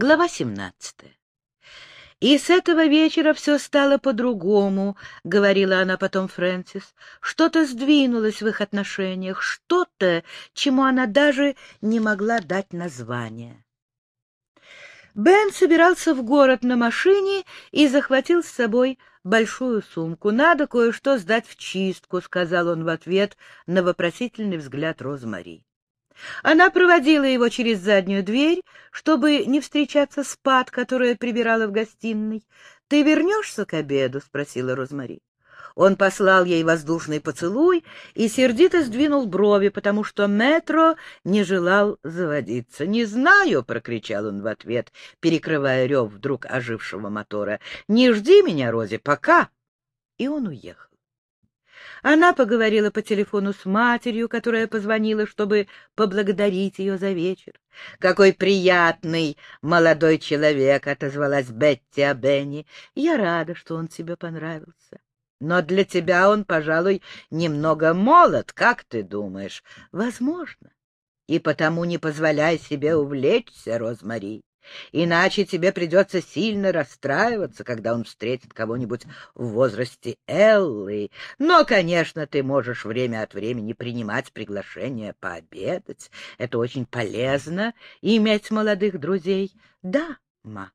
Глава 17. «И с этого вечера все стало по-другому», — говорила она потом Фрэнсис. «Что-то сдвинулось в их отношениях, что-то, чему она даже не могла дать название». Бен собирался в город на машине и захватил с собой большую сумку. «Надо кое-что сдать в чистку», — сказал он в ответ на вопросительный взгляд Розмари. Она проводила его через заднюю дверь, чтобы не встречаться с Пат, которая прибирала в гостиной. — Ты вернешься к обеду? — спросила Розмари. Он послал ей воздушный поцелуй и сердито сдвинул брови, потому что метро не желал заводиться. «Не знаю!» — прокричал он в ответ, перекрывая рев вдруг ожившего мотора. «Не жди меня, Рози, пока!» И он уехал. Она поговорила по телефону с матерью, которая позвонила, чтобы поблагодарить ее за вечер. «Какой приятный молодой человек!» — отозвалась Бетти о Бенни. «Я рада, что он тебе понравился. Но для тебя он, пожалуй, немного молод, как ты думаешь? Возможно. И потому не позволяй себе увлечься, Розмари. Иначе тебе придется сильно расстраиваться, когда он встретит кого-нибудь в возрасте Эллы. Но, конечно, ты можешь время от времени принимать приглашение пообедать. Это очень полезно — иметь молодых друзей. Да, ма.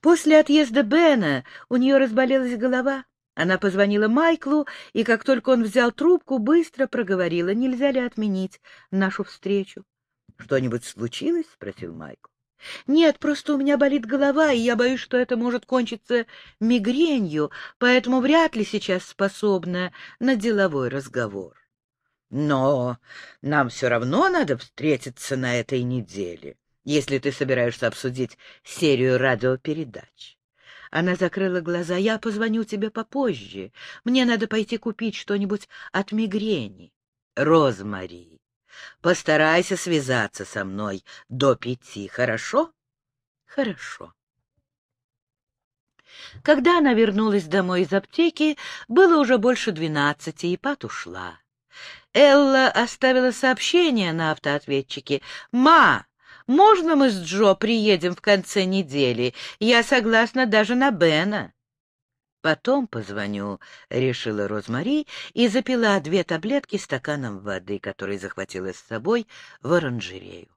После отъезда Бена у нее разболелась голова. Она позвонила Майклу, и как только он взял трубку, быстро проговорила, нельзя ли отменить нашу встречу. — Что-нибудь случилось? — спросил Майкл. Нет, просто у меня болит голова, и я боюсь, что это может кончиться мигренью, поэтому вряд ли сейчас способна на деловой разговор. Но нам все равно надо встретиться на этой неделе, если ты собираешься обсудить серию радиопередач. Она закрыла глаза. «Я позвоню тебе попозже. Мне надо пойти купить что-нибудь от мигрени». «Розмари, Постарайся связаться со мной до пяти, хорошо? Хорошо. Когда она вернулась домой из аптеки, было уже больше двенадцати, и Пат ушла. Элла оставила сообщение на автоответчике. «Ма, можно мы с Джо приедем в конце недели? Я согласна даже на Бена». «Потом позвоню», — решила Розмари и запила две таблетки стаканом воды, который захватила с собой в оранжерею.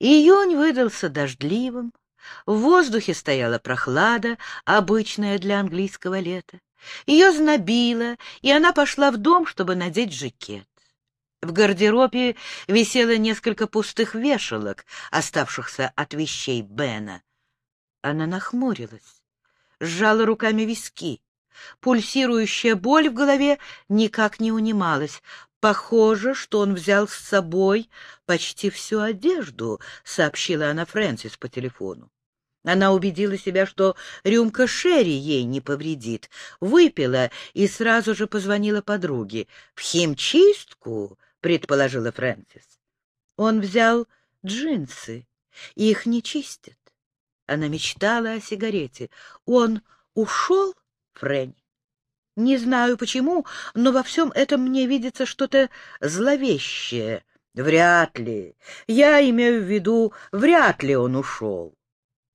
Июнь выдался дождливым, в воздухе стояла прохлада, обычная для английского лета. Ее знобило, и она пошла в дом, чтобы надеть жакет. В гардеробе висело несколько пустых вешалок, оставшихся от вещей Бена. Она нахмурилась сжала руками виски. Пульсирующая боль в голове никак не унималась. «Похоже, что он взял с собой почти всю одежду», — сообщила она Фрэнсис по телефону. Она убедила себя, что рюмка Шерри ей не повредит, выпила и сразу же позвонила подруге. «В химчистку?» — предположила Фрэнсис. Он взял джинсы, их не чистят. Она мечтала о сигарете. Он ушел, Фрэнни? Не знаю почему, но во всем этом мне видится что-то зловещее. Вряд ли. Я имею в виду, вряд ли он ушел.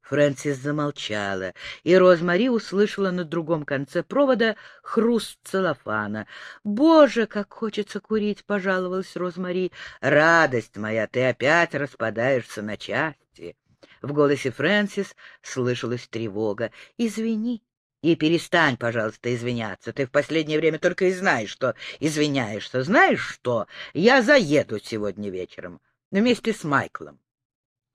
Фрэнсис замолчала, и Розмари услышала на другом конце провода хруст целлофана. «Боже, как хочется курить!» — пожаловалась Розмари. «Радость моя, ты опять распадаешься на части!» В голосе Фрэнсис слышалась тревога. «Извини». «И перестань, пожалуйста, извиняться. Ты в последнее время только и знаешь, что извиняешься. Знаешь что? Я заеду сегодня вечером вместе с Майклом».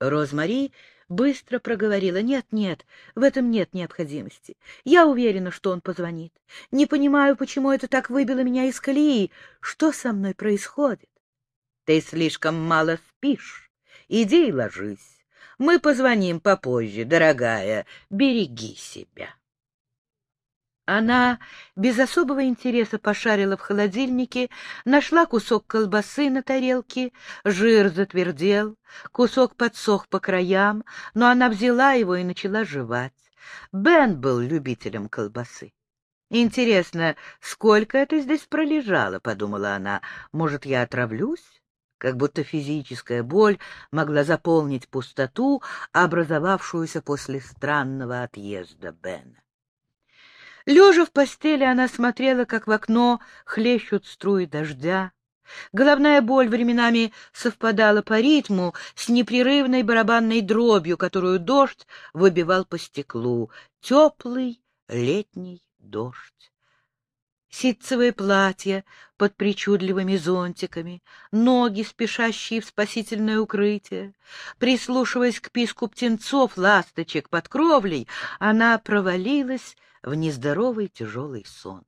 Розмари быстро проговорила. «Нет, нет, в этом нет необходимости. Я уверена, что он позвонит. Не понимаю, почему это так выбило меня из колеи. Что со мной происходит?» «Ты слишком мало спишь. Иди и ложись. Мы позвоним попозже, дорогая. Береги себя. Она без особого интереса пошарила в холодильнике, нашла кусок колбасы на тарелке, жир затвердел, кусок подсох по краям, но она взяла его и начала жевать. Бен был любителем колбасы. «Интересно, сколько это здесь пролежало?» — подумала она. «Может, я отравлюсь?» Как будто физическая боль могла заполнить пустоту, образовавшуюся после странного отъезда Бена. Лежа в постели, она смотрела, как в окно хлещут струи дождя. Головная боль временами совпадала по ритму с непрерывной барабанной дробью, которую дождь выбивал по стеклу. Теплый летний дождь ситцевое платье под причудливыми зонтиками, ноги, спешащие в спасительное укрытие. Прислушиваясь к писку птенцов, ласточек под кровлей, она провалилась в нездоровый тяжелый сон.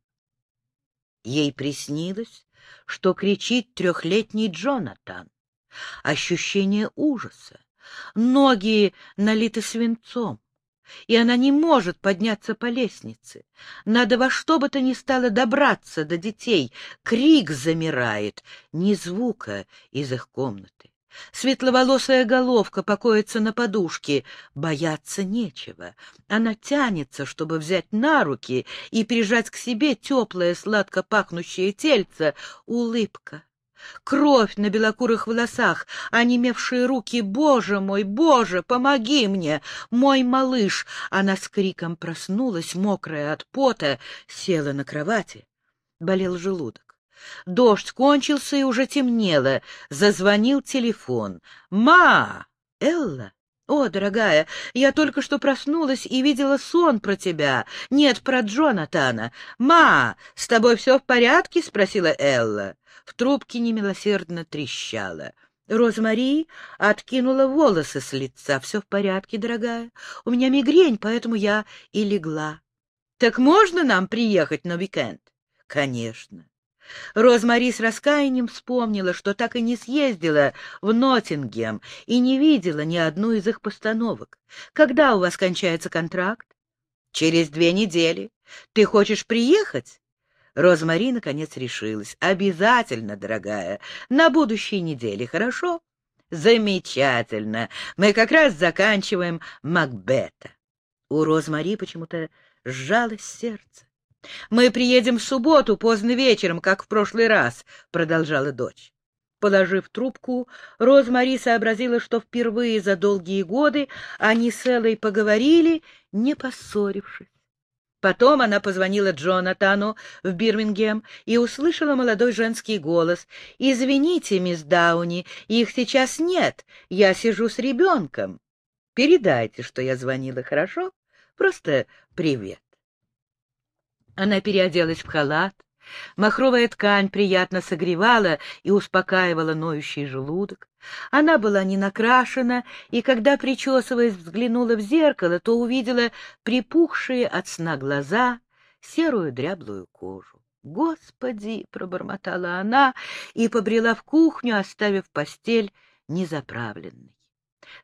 Ей приснилось, что кричит трехлетний Джонатан. Ощущение ужаса. Ноги налиты свинцом и она не может подняться по лестнице. Надо во что бы то ни стало добраться до детей. Крик замирает, ни звука из их комнаты. Светловолосая головка покоится на подушке. Бояться нечего. Она тянется, чтобы взять на руки и прижать к себе теплое, сладко пахнущее тельце. Улыбка кровь на белокурых волосах, онемевшие руки. «Боже мой, Боже, помоги мне! Мой малыш!» Она с криком проснулась, мокрая от пота, села на кровати. Болел желудок. Дождь кончился и уже темнело. Зазвонил телефон. «Ма! Элла?» «О, дорогая, я только что проснулась и видела сон про тебя. Нет, про Джонатана. Ма, с тобой все в порядке?» — спросила Элла. В трубке немилосердно трещала. Розмари откинула волосы с лица. «Все в порядке, дорогая. У меня мигрень, поэтому я и легла». «Так можно нам приехать на уикенд?» «Конечно». Розмари с раскаянием вспомнила, что так и не съездила в Ноттингем и не видела ни одну из их постановок. «Когда у вас кончается контракт?» «Через две недели. Ты хочешь приехать?» Розмари, наконец, решилась. «Обязательно, дорогая, на будущей неделе, хорошо?» «Замечательно. Мы как раз заканчиваем Макбета». У Розмари почему-то сжалось сердце. «Мы приедем в субботу поздно вечером, как в прошлый раз», — продолжала дочь. Положив трубку, Розмари сообразила, что впервые за долгие годы они с Эллой поговорили, не поссорившись. Потом она позвонила Джонатану в Бирмингем и услышала молодой женский голос. «Извините, мисс Дауни, их сейчас нет, я сижу с ребенком. Передайте, что я звонила, хорошо? Просто привет». Она переоделась в халат, Махровая ткань приятно согревала и успокаивала ноющий желудок. Она была не накрашена, и когда, причесываясь, взглянула в зеркало, то увидела припухшие от сна глаза, серую дряблую кожу. «Господи!» — пробормотала она и побрела в кухню, оставив постель незаправленной.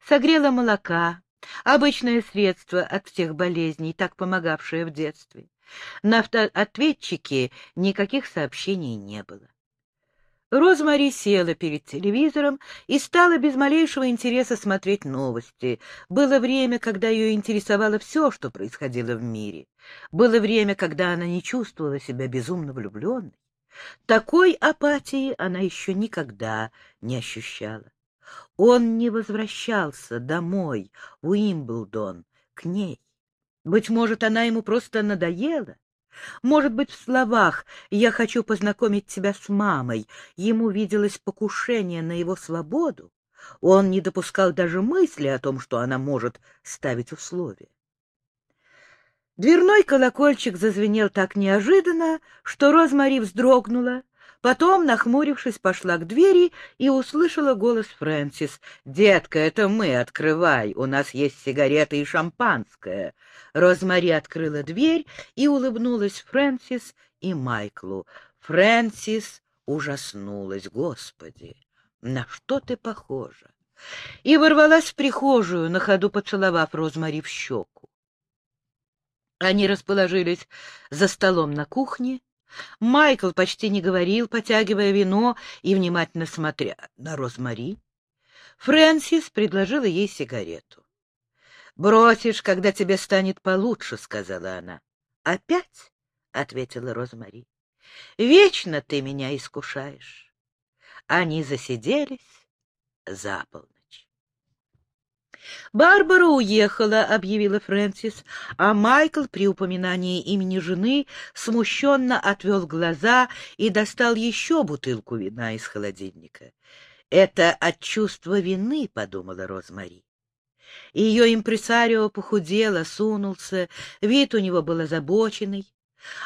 Согрела молока, обычное средство от всех болезней, так помогавшее в детстве. На автоответчике никаких сообщений не было. Розмари села перед телевизором и стала без малейшего интереса смотреть новости. Было время, когда ее интересовало все, что происходило в мире. Было время, когда она не чувствовала себя безумно влюбленной. Такой апатии она еще никогда не ощущала. Он не возвращался домой, в Уимблдон, к ней. Быть может, она ему просто надоела? Может быть, в словах «я хочу познакомить тебя с мамой» ему виделось покушение на его свободу? Он не допускал даже мысли о том, что она может ставить условия. Дверной колокольчик зазвенел так неожиданно, что Розмари вздрогнула Потом, нахмурившись, пошла к двери и услышала голос Фрэнсис. «Детка, это мы, открывай, у нас есть сигареты и шампанское». Розмари открыла дверь и улыбнулась Фрэнсис и Майклу. Фрэнсис ужаснулась. «Господи, на что ты похожа?» И ворвалась в прихожую, на ходу поцеловав Розмари в щеку. Они расположились за столом на кухне, Майкл почти не говорил, потягивая вино и внимательно смотря на Розмари. Фрэнсис предложила ей сигарету. «Бросишь, когда тебе станет получше», — сказала она. «Опять?» — ответила Розмари. «Вечно ты меня искушаешь». они засиделись за полночь. «Барбара уехала», — объявила Фрэнсис, а Майкл при упоминании имени жены смущенно отвел глаза и достал еще бутылку вина из холодильника. «Это от чувства вины», — подумала Розмари. Ее импресарио похудел, сунулся, вид у него был озабоченный.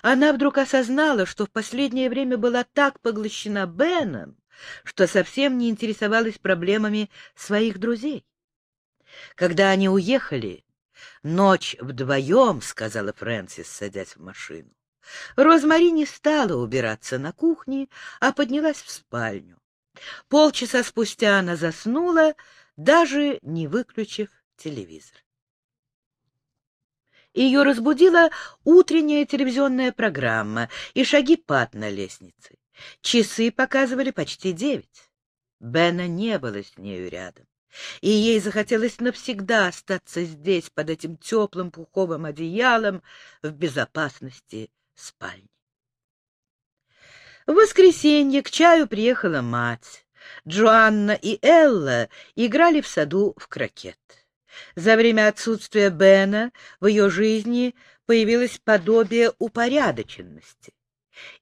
Она вдруг осознала, что в последнее время была так поглощена Беном, что совсем не интересовалась проблемами своих друзей. Когда они уехали, ночь вдвоем, — сказала Фрэнсис, садясь в машину. Розмари не стала убираться на кухне, а поднялась в спальню. Полчаса спустя она заснула, даже не выключив телевизор. Ее разбудила утренняя телевизионная программа и шаги Пат на лестнице. Часы показывали почти девять. Бена не было с нею рядом и ей захотелось навсегда остаться здесь, под этим теплым пуховым одеялом, в безопасности спальни. В воскресенье к чаю приехала мать. Джоанна и Элла играли в саду в крокет. За время отсутствия Бена в ее жизни появилось подобие упорядоченности.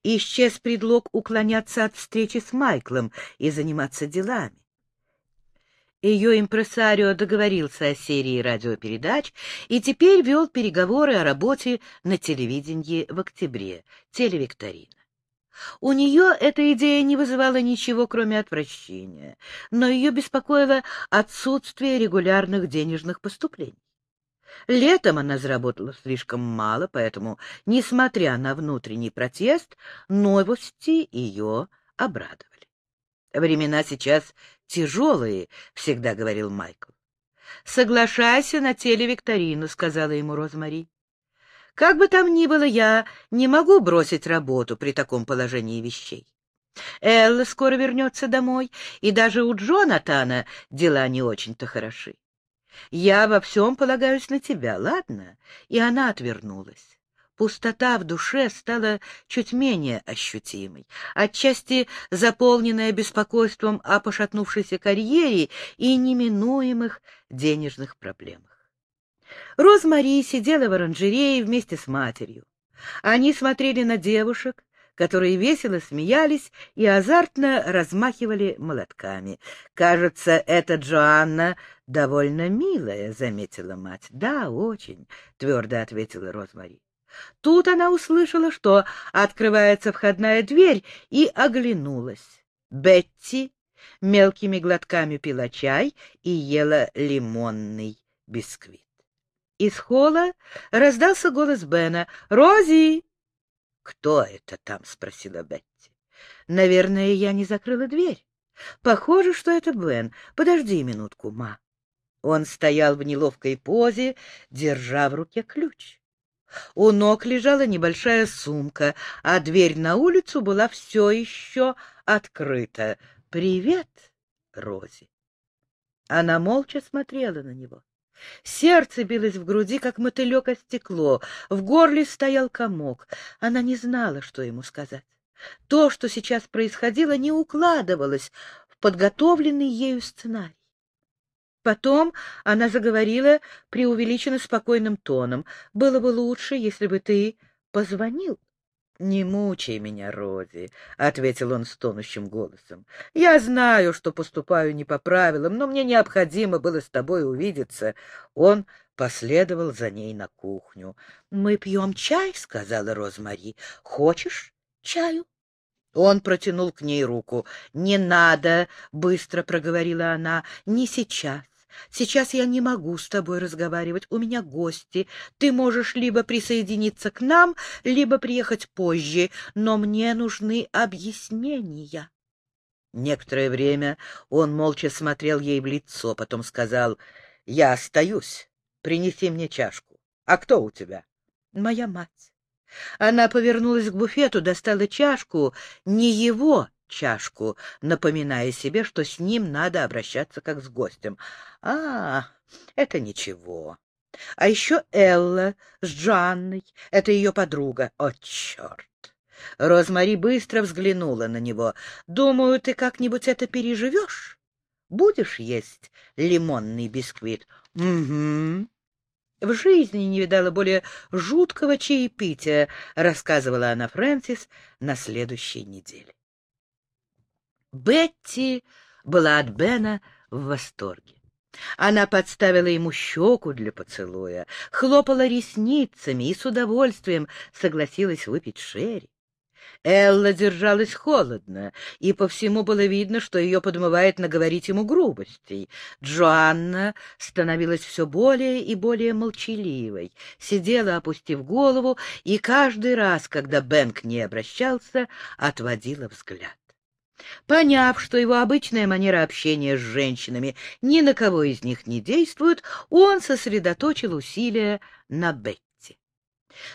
Исчез предлог уклоняться от встречи с Майклом и заниматься делами. Ее импресарио договорился о серии радиопередач и теперь вел переговоры о работе на телевидении в октябре, телевикторина. У нее эта идея не вызывала ничего, кроме отвращения, но ее беспокоило отсутствие регулярных денежных поступлений. Летом она заработала слишком мало, поэтому, несмотря на внутренний протест, новости ее обрадовали. Времена сейчас тяжелые, — всегда говорил Майкл. — Соглашайся на телевикторину, — сказала ему Розмари. — Как бы там ни было, я не могу бросить работу при таком положении вещей. Элла скоро вернется домой, и даже у Джонатана дела не очень-то хороши. Я во всем полагаюсь на тебя, ладно? И она отвернулась. Пустота в душе стала чуть менее ощутимой, отчасти заполненная беспокойством о пошатнувшейся карьере и неминуемых денежных проблемах. Розмари сидела в оранжерее вместе с матерью. Они смотрели на девушек, которые весело смеялись и азартно размахивали молотками. «Кажется, эта Джоанна довольно милая», — заметила мать. «Да, очень», — твердо ответила Розмари. Тут она услышала, что открывается входная дверь, и оглянулась. Бетти мелкими глотками пила чай и ела лимонный бисквит. Из холла раздался голос Бена. «Рози!» «Кто это там?» — спросила Бетти. «Наверное, я не закрыла дверь. Похоже, что это Бен. Подожди минутку, ма». Он стоял в неловкой позе, держа в руке ключ. У ног лежала небольшая сумка, а дверь на улицу была все еще открыта. «Привет, Рози!» Она молча смотрела на него. Сердце билось в груди, как мотылек о стекло, в горле стоял комок. Она не знала, что ему сказать. То, что сейчас происходило, не укладывалось в подготовленный ею сценарий. Потом она заговорила преувеличенно спокойным тоном. «Было бы лучше, если бы ты позвонил». «Не мучай меня, Рози», — ответил он стонущим голосом. «Я знаю, что поступаю не по правилам, но мне необходимо было с тобой увидеться». Он последовал за ней на кухню. «Мы пьем чай», — сказала Розмари. «Хочешь чаю?» Он протянул к ней руку. «Не надо», — быстро проговорила она, — «не сейчас. Сейчас я не могу с тобой разговаривать, у меня гости. Ты можешь либо присоединиться к нам, либо приехать позже, но мне нужны объяснения. Некоторое время он молча смотрел ей в лицо, потом сказал, «Я остаюсь. Принеси мне чашку. А кто у тебя?» «Моя мать». Она повернулась к буфету, достала чашку, не его, чашку, напоминая себе, что с ним надо обращаться как с гостем. А, это ничего. А еще Элла с Джанной, это ее подруга. О, черт! Розмари быстро взглянула на него. «Думаю, ты как-нибудь это переживешь? Будешь есть лимонный бисквит?» «Угу». В жизни не видала более жуткого чаепития, рассказывала она Фрэнсис на следующей неделе. Бетти была от Бена в восторге. Она подставила ему щеку для поцелуя, хлопала ресницами и с удовольствием согласилась выпить шерри. Элла держалась холодно, и по всему было видно, что ее подмывает наговорить ему грубостей. Джоанна становилась все более и более молчаливой, сидела, опустив голову, и каждый раз, когда Бен к ней обращался, отводила взгляд. Поняв, что его обычная манера общения с женщинами ни на кого из них не действует, он сосредоточил усилия на Бетти.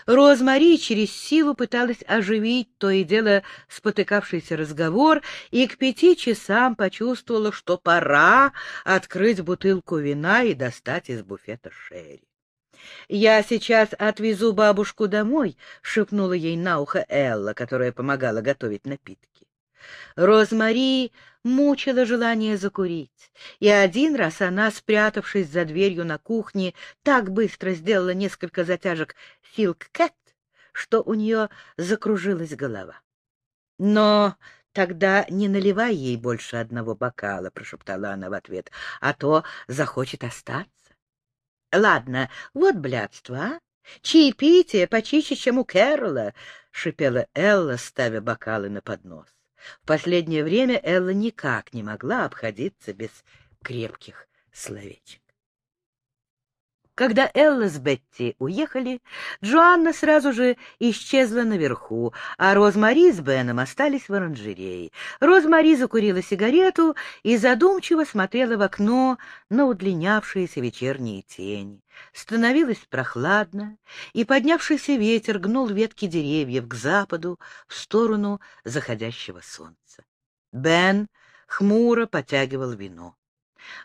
Розмари через силу пыталась оживить то и дело спотыкавшийся разговор, и к пяти часам почувствовала, что пора открыть бутылку вина и достать из буфета Шерри. «Я сейчас отвезу бабушку домой», — шепнула ей на ухо Элла, которая помогала готовить напитки. Розмари мучила желание закурить, и один раз она, спрятавшись за дверью на кухне, так быстро сделала несколько затяжек «Силк Кэт», что у нее закружилась голова. «Но тогда не наливай ей больше одного бокала», — прошептала она в ответ, — «а то захочет остаться». «Ладно, вот блядство, а? Чаепитие почище, чем у Кэрола», — шипела Элла, ставя бокалы на поднос. В последнее время Элла никак не могла обходиться без крепких словечек. Когда Элла с Бетти уехали, Джоанна сразу же исчезла наверху, а Розмари с Беном остались в оранжерее. Розмари закурила сигарету и задумчиво смотрела в окно на удлинявшиеся вечерние тени. Становилось прохладно, и поднявшийся ветер гнул ветки деревьев к западу, в сторону заходящего солнца. Бен хмуро потягивал вино.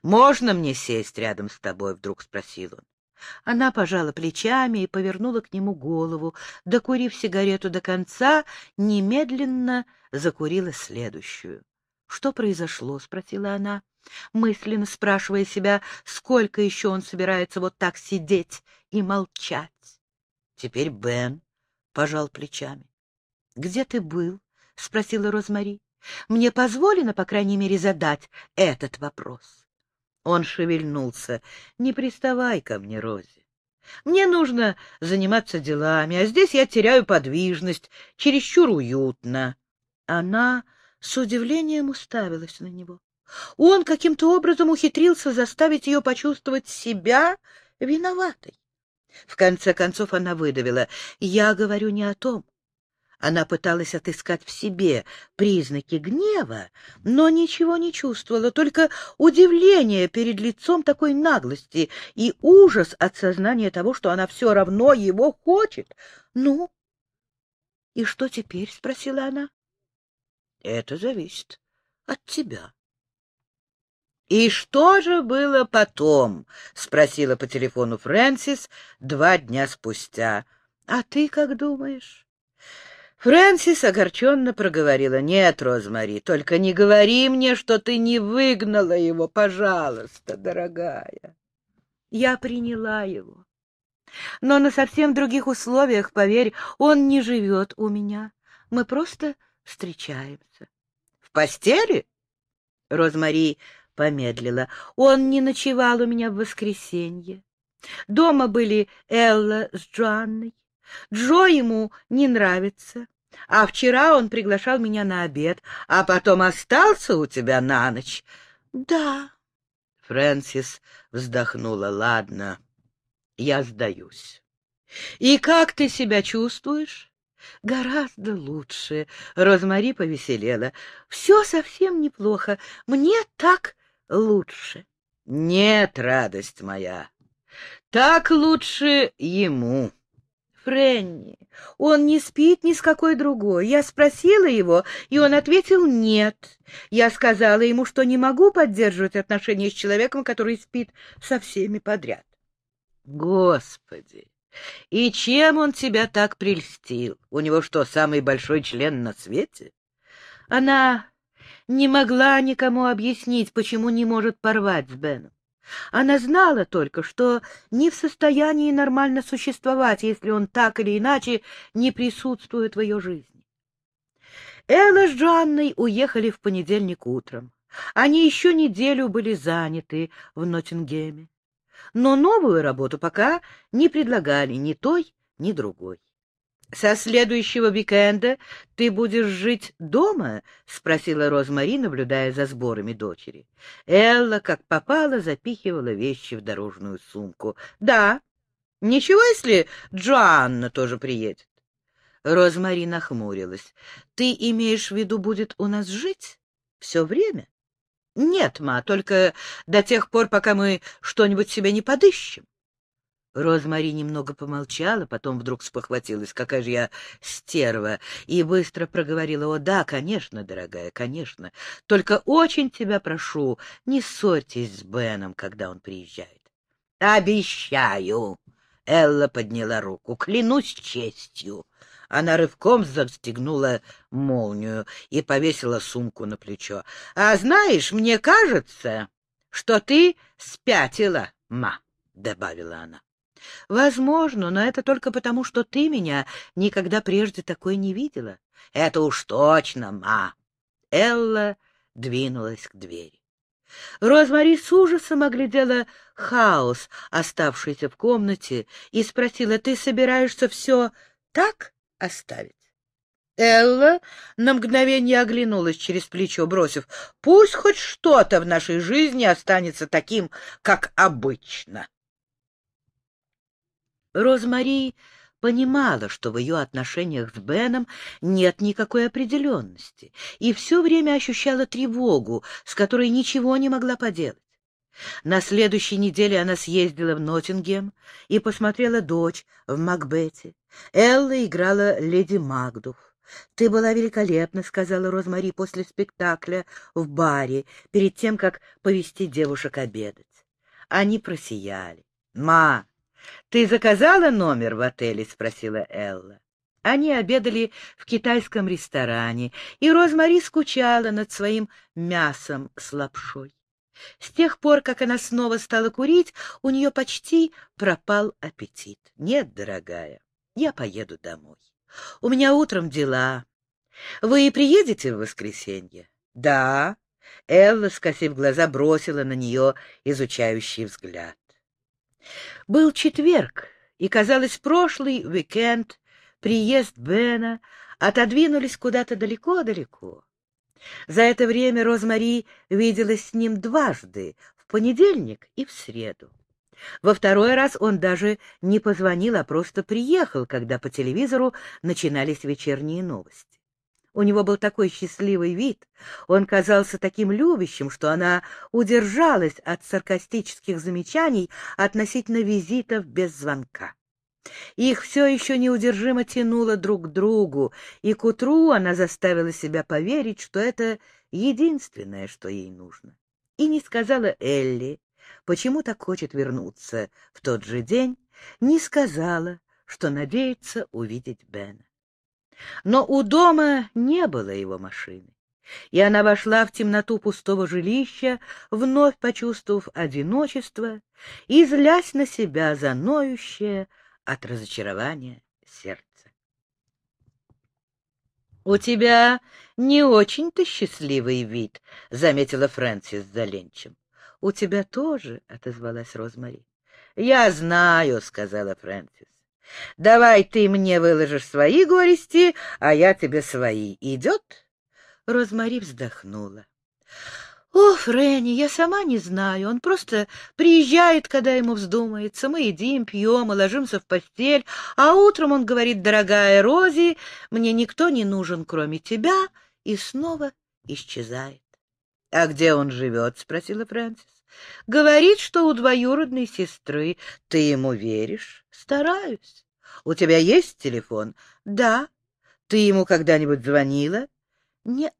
«Можно мне сесть рядом с тобой?» — вдруг спросил он. Она пожала плечами и повернула к нему голову. Докурив сигарету до конца, немедленно закурила следующую. — Что произошло? — спросила она, мысленно спрашивая себя, сколько еще он собирается вот так сидеть и молчать. Теперь Бен пожал плечами. — Где ты был? — спросила Розмари. — Мне позволено, по крайней мере, задать этот вопрос. Он шевельнулся. «Не приставай ко мне, Рози. Мне нужно заниматься делами, а здесь я теряю подвижность, чересчур уютно». Она с удивлением уставилась на него. Он каким-то образом ухитрился заставить ее почувствовать себя виноватой. В конце концов она выдавила, «Я говорю не о том. Она пыталась отыскать в себе признаки гнева, но ничего не чувствовала, только удивление перед лицом такой наглости и ужас от сознания того, что она все равно его хочет. — Ну, и что теперь? — спросила она. — Это зависит от тебя. — И что же было потом? — спросила по телефону Фрэнсис два дня спустя. — А ты как думаешь? Фрэнсис огорченно проговорила. — Нет, Розмари, только не говори мне, что ты не выгнала его, пожалуйста, дорогая. Я приняла его. Но на совсем других условиях, поверь, он не живет у меня. Мы просто встречаемся. — В постели? Розмари помедлила. Он не ночевал у меня в воскресенье. Дома были Элла с Джоанной. Джо ему не нравится. А вчера он приглашал меня на обед, а потом остался у тебя на ночь. — Да. Фрэнсис вздохнула. — Ладно, я сдаюсь. — И как ты себя чувствуешь? — Гораздо лучше. Розмари повеселела. — Все совсем неплохо. Мне так лучше. — Нет, радость моя, так лучше ему. Фрэнни, он не спит ни с какой другой. Я спросила его, и он ответил «нет». Я сказала ему, что не могу поддерживать отношения с человеком, который спит со всеми подряд. Господи, И чем он тебя так прельстил? У него что, самый большой член на свете? Она не могла никому объяснить, почему не может порвать с Беном. Она знала только, что не в состоянии нормально существовать, если он так или иначе не присутствует в ее жизни. Элла с Джоанной уехали в понедельник утром. Они еще неделю были заняты в Ноттингеме. Но новую работу пока не предлагали ни той, ни другой. «Со следующего уикенда ты будешь жить дома?» — спросила Розмари, наблюдая за сборами дочери. Элла, как попало, запихивала вещи в дорожную сумку. «Да. Ничего, если Джоанна тоже приедет?» Розмари нахмурилась. «Ты имеешь в виду, будет у нас жить? Все время?» «Нет, ма, только до тех пор, пока мы что-нибудь себе не подыщем». Розмари немного помолчала, потом вдруг спохватилась, какая же я стерва, и быстро проговорила, «О, да, конечно, дорогая, конечно. Только очень тебя прошу, не ссорьтесь с Беном, когда он приезжает». «Обещаю!» — Элла подняла руку. «Клянусь честью!» Она рывком застегнула молнию и повесила сумку на плечо. — А знаешь, мне кажется, что ты спятила, ма, — добавила она. — Возможно, но это только потому, что ты меня никогда прежде такой не видела. — Это уж точно, ма. Элла двинулась к двери. Розмари с ужасом оглядела хаос, оставшийся в комнате, и спросила, — Ты собираешься все так оставить? Элла на мгновение оглянулась через плечо, бросив, — Пусть хоть что-то в нашей жизни останется таким, как обычно. Розмари понимала, что в ее отношениях с Беном нет никакой определенности, и все время ощущала тревогу, с которой ничего не могла поделать. На следующей неделе она съездила в Ноттингем и посмотрела дочь в Макбете. Элла играла леди Магдув. «Ты была великолепна», — сказала Розмари после спектакля в баре, перед тем, как повести девушек обедать. Они просияли. «Ма, «Ты заказала номер в отеле?» — спросила Элла. Они обедали в китайском ресторане, и Розмари скучала над своим мясом с лапшой. С тех пор, как она снова стала курить, у нее почти пропал аппетит. «Нет, дорогая, я поеду домой. У меня утром дела. Вы приедете в воскресенье?» «Да». Элла, скосив глаза, бросила на нее изучающий взгляд. Был четверг, и, казалось, прошлый уикенд, приезд Бена отодвинулись куда-то далеко-далеко. За это время Розмари виделась с ним дважды, в понедельник и в среду. Во второй раз он даже не позвонил, а просто приехал, когда по телевизору начинались вечерние новости. У него был такой счастливый вид, он казался таким любящим, что она удержалась от саркастических замечаний относительно визитов без звонка. Их все еще неудержимо тянуло друг к другу, и к утру она заставила себя поверить, что это единственное, что ей нужно. И не сказала Элли, почему так хочет вернуться в тот же день, не сказала, что надеется увидеть Бена. Но у дома не было его машины, и она вошла в темноту пустого жилища, вновь почувствовав одиночество и злясь на себя за от разочарования сердце. — У тебя не очень-то счастливый вид, — заметила Фрэнсис за ленчем. — У тебя тоже, — отозвалась Розмари. — Я знаю, — сказала Фрэнсис. Давай ты мне выложишь свои горести, а я тебе свои. Идет?» Розмари вздохнула. «О, Фрэнни, я сама не знаю. Он просто приезжает, когда ему вздумается. Мы едим, пьем и ложимся в постель, а утром он говорит, дорогая Рози, мне никто не нужен, кроме тебя, и снова исчезает. — А где он живет? — спросила Фрэнсис. — Говорит, что у двоюродной сестры. Ты ему веришь? — Стараюсь. — У тебя есть телефон? — Да. — Ты ему когда-нибудь звонила? — Нет.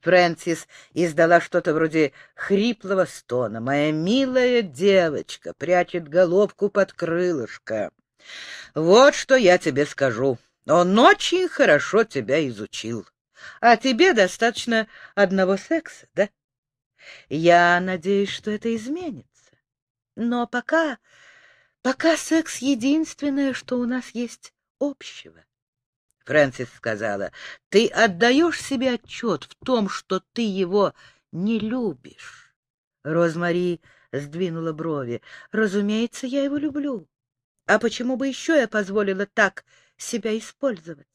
Фрэнсис издала что-то вроде хриплого стона. «Моя милая девочка прячет головку под крылышко». Вот что я тебе скажу. Он очень хорошо тебя изучил. А тебе достаточно одного секса, да? Я надеюсь, что это изменится. Но пока... пока секс — единственное, что у нас есть общего. Фрэнсис сказала, ты отдаешь себе отчет в том, что ты его не любишь. Розмари сдвинула брови. Разумеется, я его люблю. А почему бы еще я позволила так себя использовать?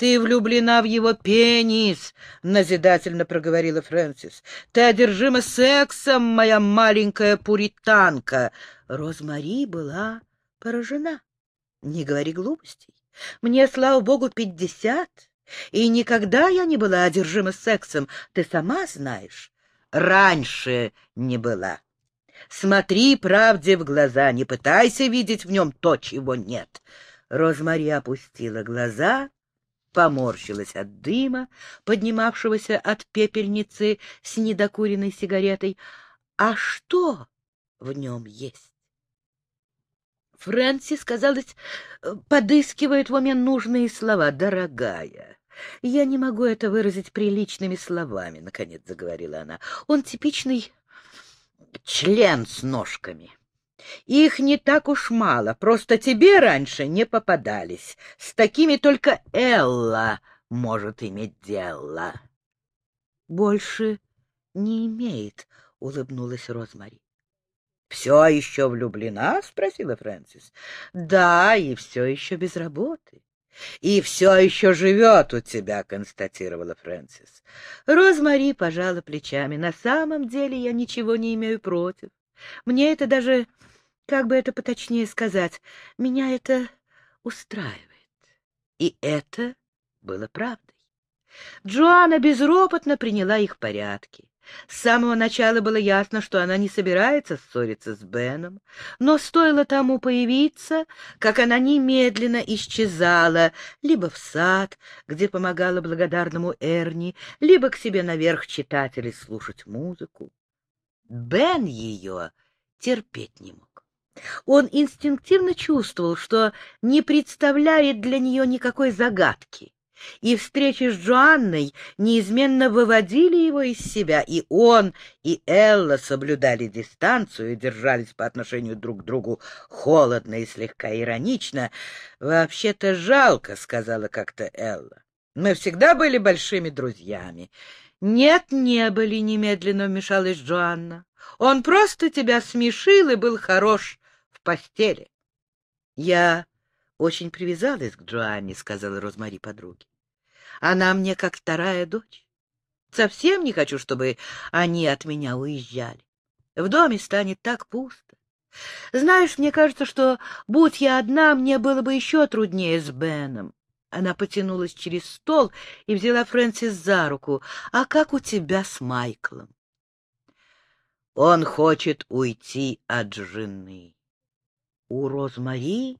«Ты влюблена в его пенис», — назидательно проговорила Фрэнсис. «Ты одержима сексом, моя маленькая пуританка». Розмари была поражена. «Не говори глупостей. Мне, слава богу, пятьдесят, и никогда я не была одержима сексом, ты сама знаешь. Раньше не была. Смотри правде в глаза, не пытайся видеть в нем то, чего нет». Розмари опустила глаза поморщилась от дыма, поднимавшегося от пепельницы с недокуренной сигаретой. А что в нем есть? Фрэнсис, казалось, подыскивает в уме нужные слова. «Дорогая, я не могу это выразить приличными словами», — наконец заговорила она. «Он типичный член с ножками». Их не так уж мало, просто тебе раньше не попадались. С такими только Элла может иметь дело. — Больше не имеет, — улыбнулась Розмари. — Все еще влюблена? — спросила Фрэнсис. — Да, и все еще без работы. — И все еще живет у тебя, — констатировала Фрэнсис. Розмари пожала плечами. — На самом деле я ничего не имею против. Мне это даже как бы это поточнее сказать, меня это устраивает. И это было правдой. Джоанна безропотно приняла их порядки. С самого начала было ясно, что она не собирается ссориться с Беном, но стоило тому появиться, как она немедленно исчезала либо в сад, где помогала благодарному Эрни, либо к себе наверх читать или слушать музыку. Бен ее терпеть не мог. Он инстинктивно чувствовал, что не представляет для нее никакой загадки, и встречи с Джоанной неизменно выводили его из себя, и он, и Элла соблюдали дистанцию и держались по отношению друг к другу холодно и слегка иронично. «Вообще-то жалко», — сказала как-то Элла. «Мы всегда были большими друзьями». «Нет, не были», — немедленно вмешалась Джоанна. «Он просто тебя смешил и был хорош постели. — Я очень привязалась к Джоанне, — сказала Розмари подруге. — Она мне как вторая дочь. Совсем не хочу, чтобы они от меня уезжали. В доме станет так пусто. Знаешь, мне кажется, что, будь я одна, мне было бы еще труднее с Беном. Она потянулась через стол и взяла Фрэнсис за руку. «А как у тебя с Майклом?» «Он хочет уйти от жены». У Розмари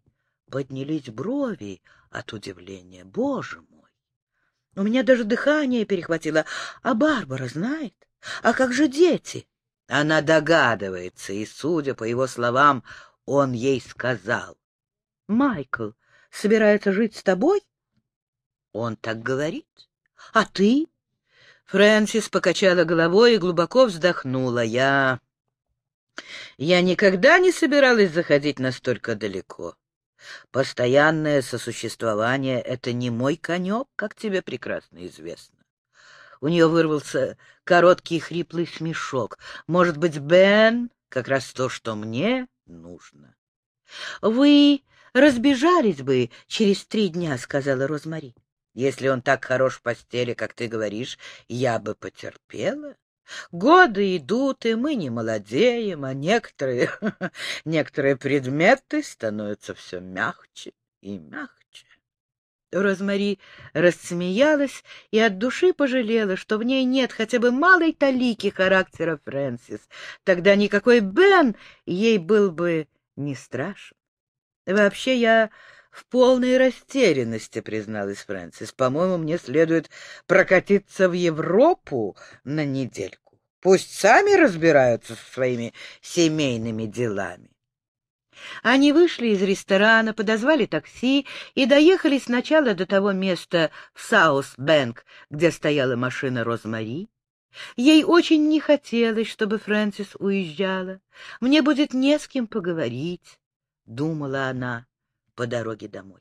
поднялись брови от удивления. Боже мой! У меня даже дыхание перехватило. А Барбара знает? А как же дети? Она догадывается, и, судя по его словам, он ей сказал. Майкл собирается жить с тобой? Он так говорит. А ты? Фрэнсис покачала головой и глубоко вздохнула. Я я никогда не собиралась заходить настолько далеко. Постоянное сосуществование — это не мой конек, как тебе прекрасно известно. У нее вырвался короткий хриплый смешок. Может быть, Бен — как раз то, что мне нужно. — Вы разбежались бы через три дня, — сказала Розмари. — Если он так хорош в постели, как ты говоришь, я бы потерпела. Годы идут, и мы не молодеем, а некоторые, некоторые предметы становятся все мягче и мягче. Розмари рассмеялась и от души пожалела, что в ней нет хотя бы малой талики характера Фрэнсис. Тогда никакой Бен ей был бы не страшен. Вообще я в полной растерянности, призналась Фрэнсис. По-моему, мне следует прокатиться в Европу на недельку. Пусть сами разбираются со своими семейными делами. Они вышли из ресторана, подозвали такси и доехали сначала до того места в Саус-Бэнк, где стояла машина Розмари. Ей очень не хотелось, чтобы Фрэнсис уезжала. Мне будет не с кем поговорить, — думала она по дороге домой.